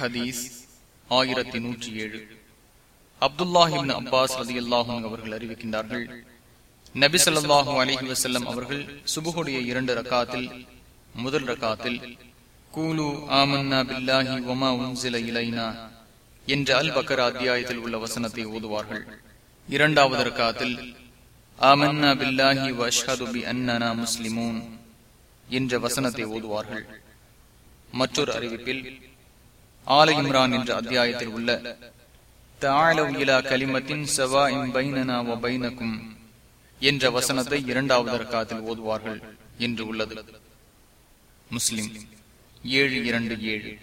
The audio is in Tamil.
ஹதீஸ் ஆயிரத்தி நூற்றி ஏழு. அப்துல்லாஹிபின் அப்பாஸ் அலி அல்லாஹும் அவர்கள் அறிவிக்கின்றார்கள் நபி ஸல்லல்லாஹு அலைஹி வஸல்லம் அவர்கள் சுபுகுடைய இரண்டு ரக்காத்தில் முதல் ரக்காத்தில் கூலு ஆமன்னா பில்லாஹி ஒமா உன்சில இலைனா என்ற அல் பக்கர் அத்தியாயத்தில் உள்ள வசனத்தை ஓதுவார்கள். இரண்டாவது ரக்காத்தில் ஆமன்னா பில்லாஹி வஷ்ஹது பி அன்னனா முஸ்லிமூன் என்ற வசனத்தை ஓதுவார்கள். மற்றொரு அறிவிப்பில் ஆல இம்ரான் என்ற அத்தியாயத்தில் உள்ள கலிமத்தின் சவா இம் பைனக்கும் என்ற வசனத்தை இரண்டாவது ரக்காத்தில் ஓதுவார்கள் என்று உள்ளது. முஸ்லிம் ஏழு இரண்டு ஏழு.